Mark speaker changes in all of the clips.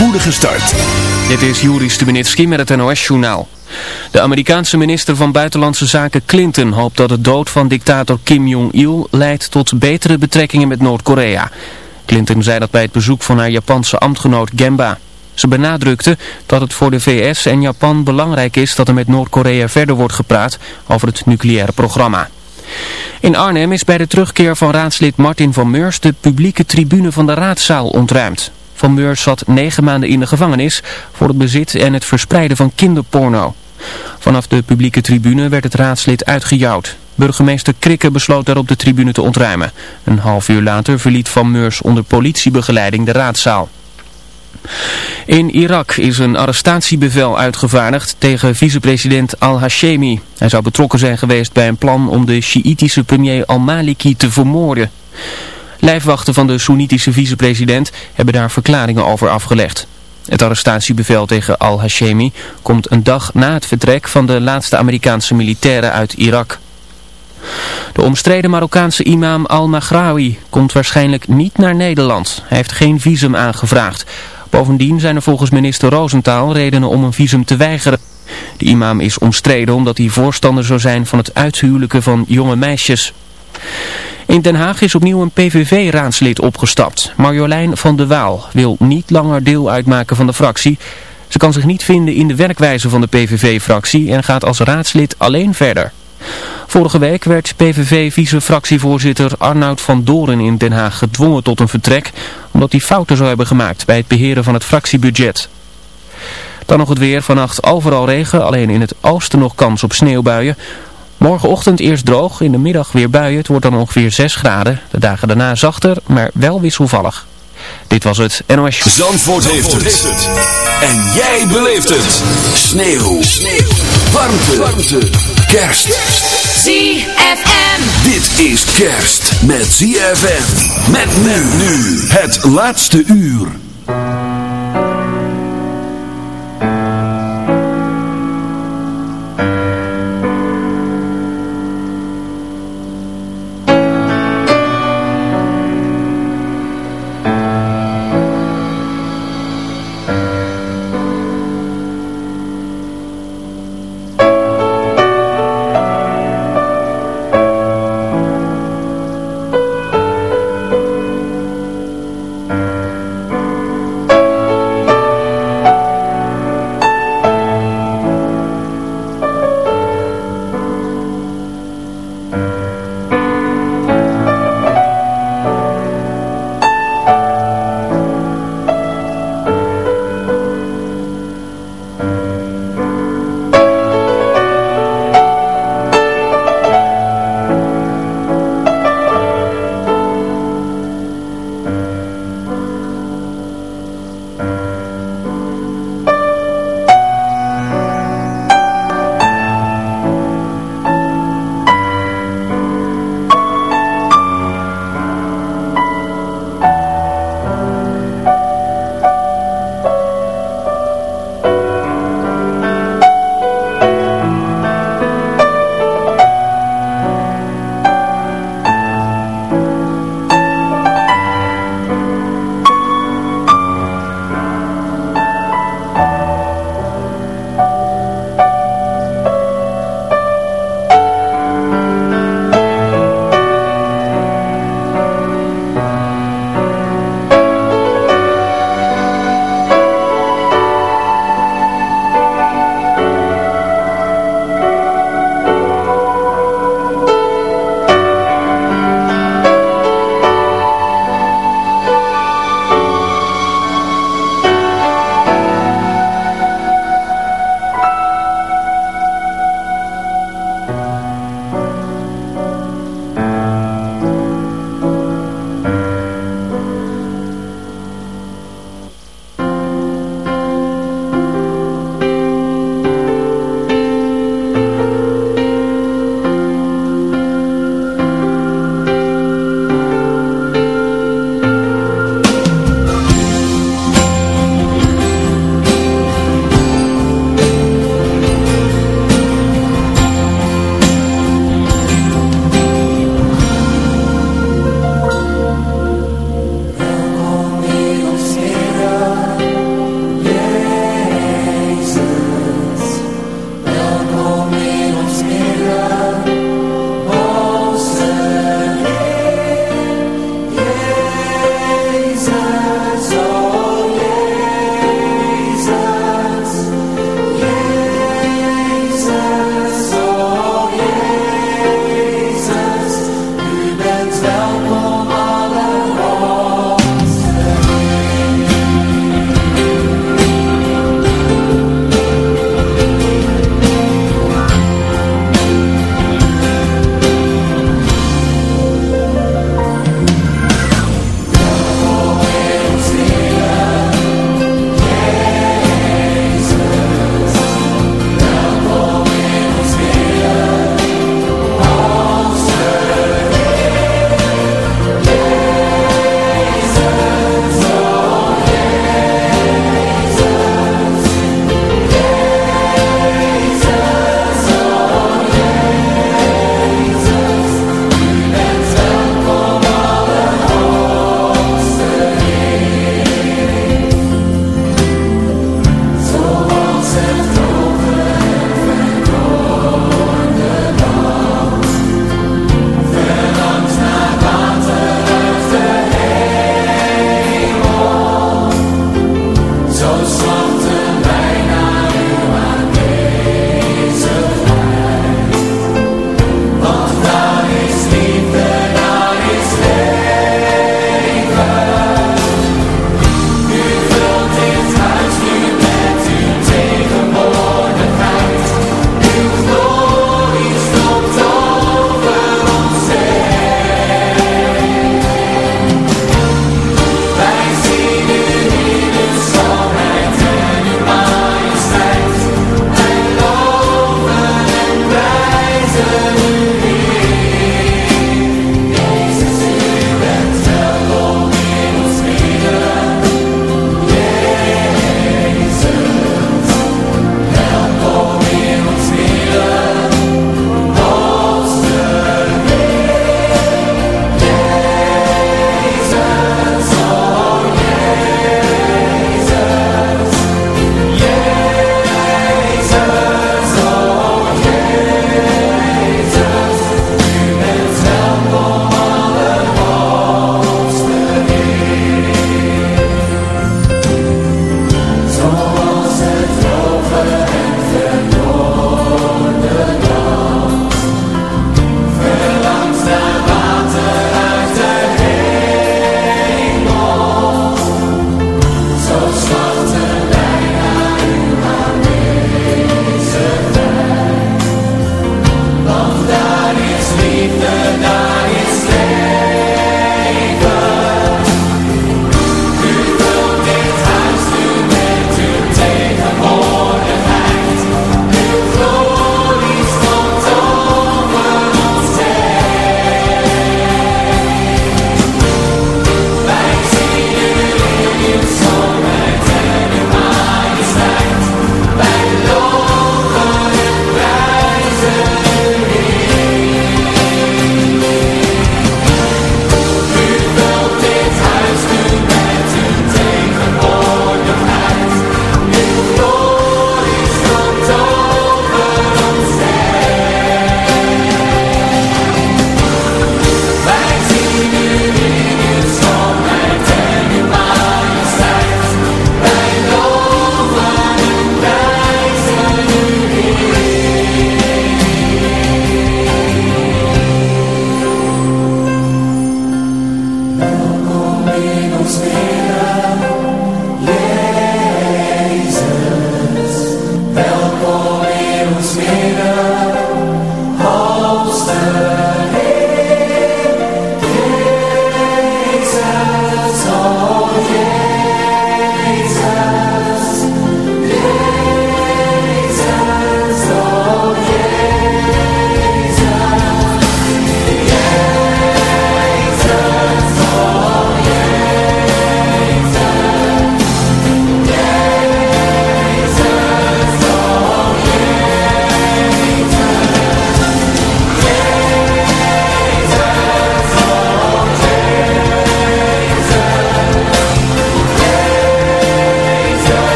Speaker 1: spoedige start.
Speaker 2: Dit is Juri Stubenitski met het NOS-journaal. De Amerikaanse minister van Buitenlandse Zaken Clinton hoopt dat de dood van dictator Kim Jong-il leidt tot betere betrekkingen met Noord-Korea. Clinton zei dat bij het bezoek van haar Japanse ambtgenoot Gemba. Ze benadrukte dat het voor de VS en Japan belangrijk is dat er met Noord-Korea verder wordt gepraat over het nucleaire programma. In Arnhem is bij de terugkeer van raadslid Martin van Meurs de publieke tribune van de raadzaal ontruimd. Van Meurs zat negen maanden in de gevangenis voor het bezit en het verspreiden van kinderporno. Vanaf de publieke tribune werd het raadslid uitgejouwd. Burgemeester Krikke besloot daarop de tribune te ontruimen. Een half uur later verliet Van Meurs onder politiebegeleiding de raadzaal. In Irak is een arrestatiebevel uitgevaardigd tegen vicepresident al-Hashemi. Hij zou betrokken zijn geweest bij een plan om de Sjiïtische premier al-Maliki te vermoorden. Lijfwachten van de Soenitische vicepresident hebben daar verklaringen over afgelegd. Het arrestatiebevel tegen al-Hashemi komt een dag na het vertrek van de laatste Amerikaanse militairen uit Irak. De omstreden Marokkaanse imam al-Maghrawi komt waarschijnlijk niet naar Nederland. Hij heeft geen visum aangevraagd. Bovendien zijn er volgens minister Roosentaal redenen om een visum te weigeren. De imam is omstreden omdat hij voorstander zou zijn van het uithuwelijken van jonge meisjes. In Den Haag is opnieuw een PVV-raadslid opgestapt. Marjolein van de Waal wil niet langer deel uitmaken van de fractie. Ze kan zich niet vinden in de werkwijze van de PVV-fractie en gaat als raadslid alleen verder. Vorige week werd PVV-vice-fractievoorzitter Arnoud van Doren in Den Haag gedwongen tot een vertrek, omdat hij fouten zou hebben gemaakt bij het beheren van het fractiebudget. Dan nog het weer, vannacht overal regen, alleen in het oosten nog kans op sneeuwbuien. Morgenochtend eerst droog, in de middag weer buien, het wordt dan ongeveer 6 graden. De dagen daarna zachter, maar wel wisselvallig. Dit was het NOS.
Speaker 1: Zandvoort, heeft, het. En jij beleeft het. Sneeuw. Sneeuw. Warmte. Warmte. Kerst.
Speaker 3: ZFM.
Speaker 1: Dit is kerst met ZFM. Met men nu. Het laatste uur.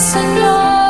Speaker 4: Mi Señor Jesús.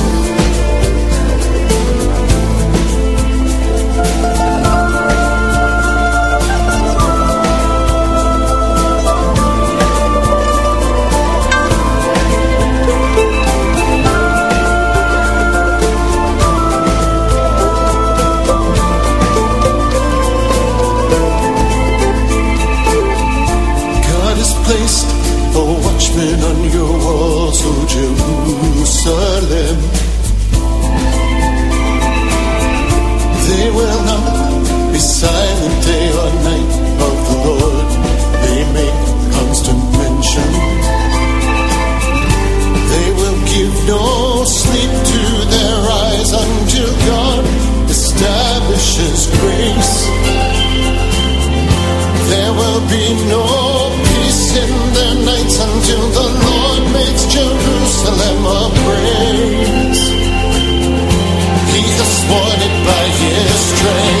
Speaker 5: Living on your walls, O Jerusalem. They
Speaker 6: will not be silent day or night of the Lord. They make constant mention. They will
Speaker 7: give no Till the Lord makes Jerusalem a praise. He has sworn it by his strength.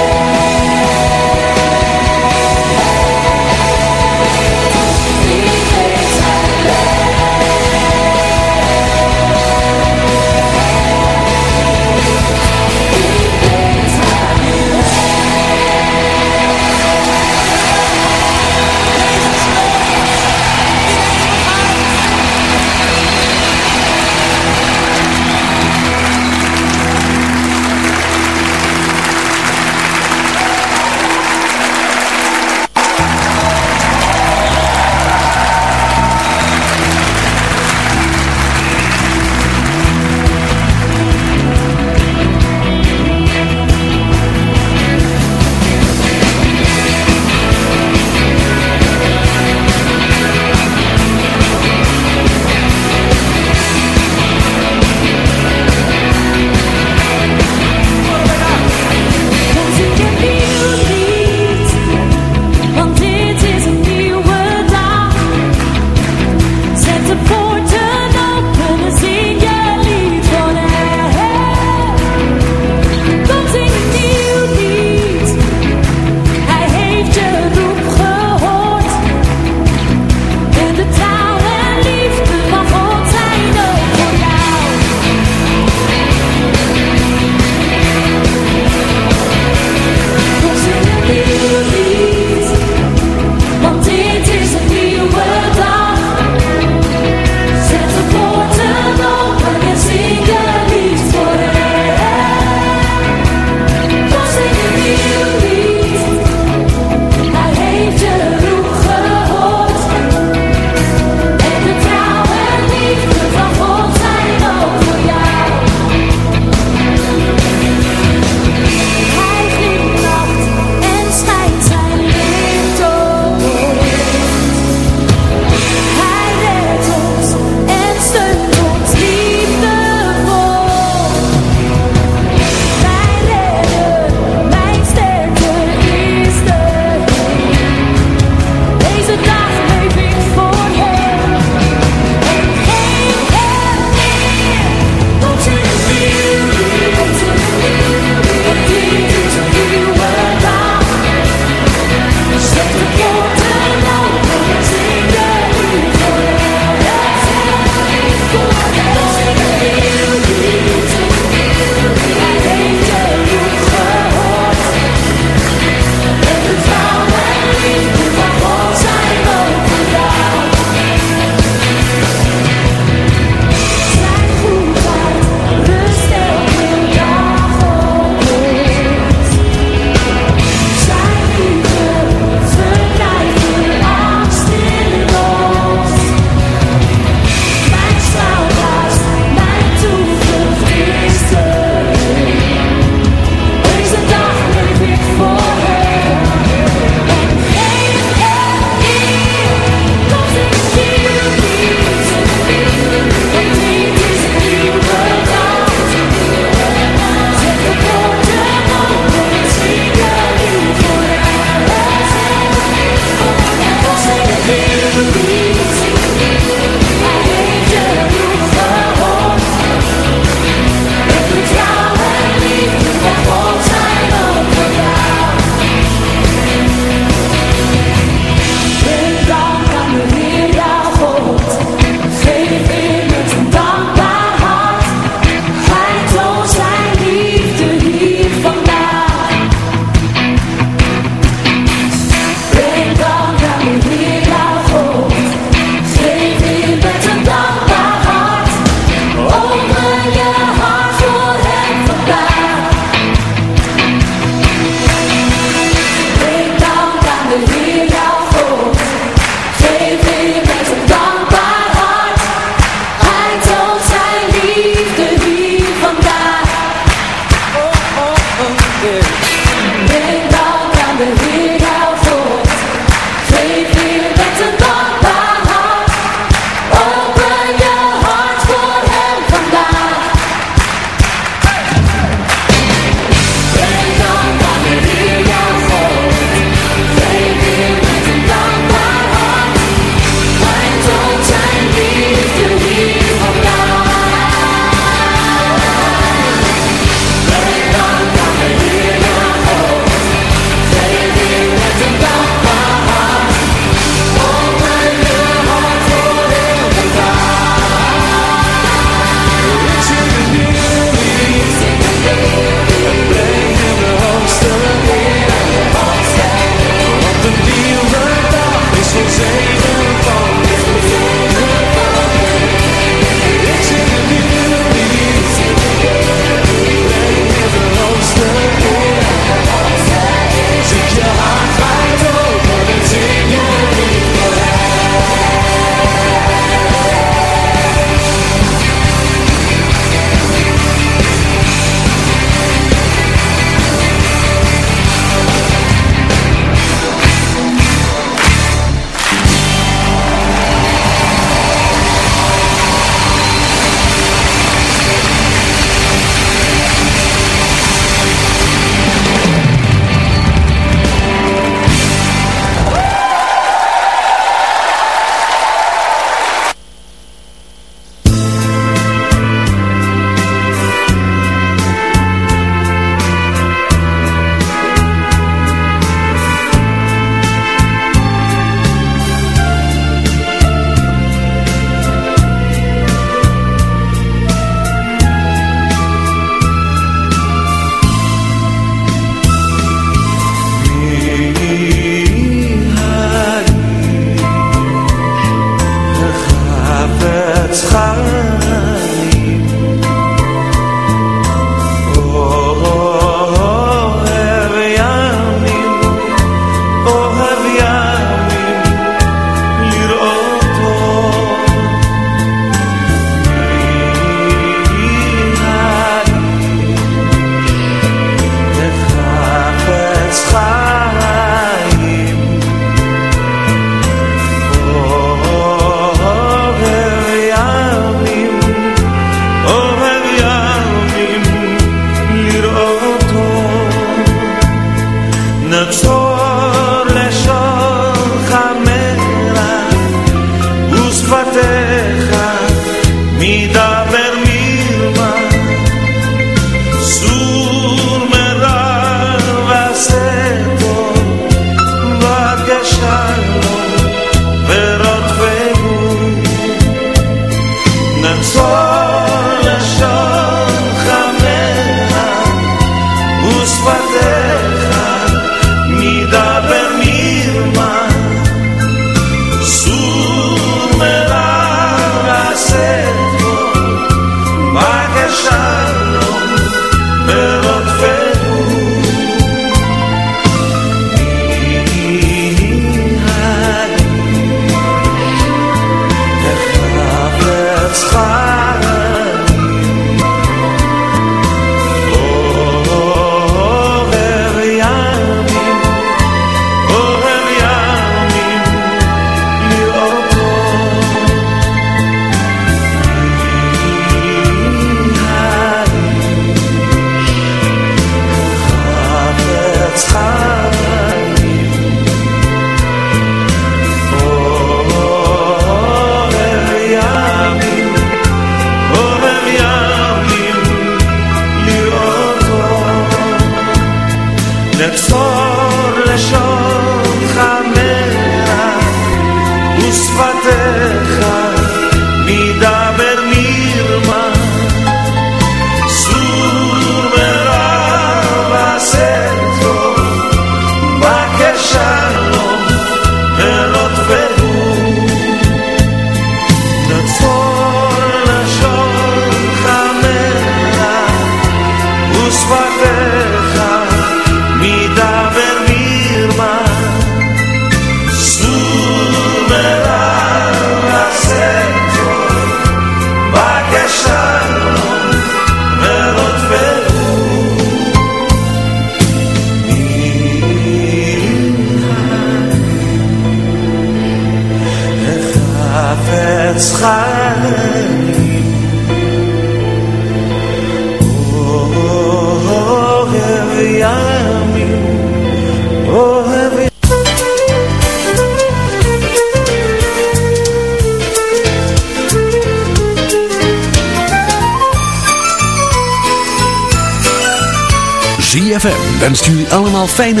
Speaker 1: Fijne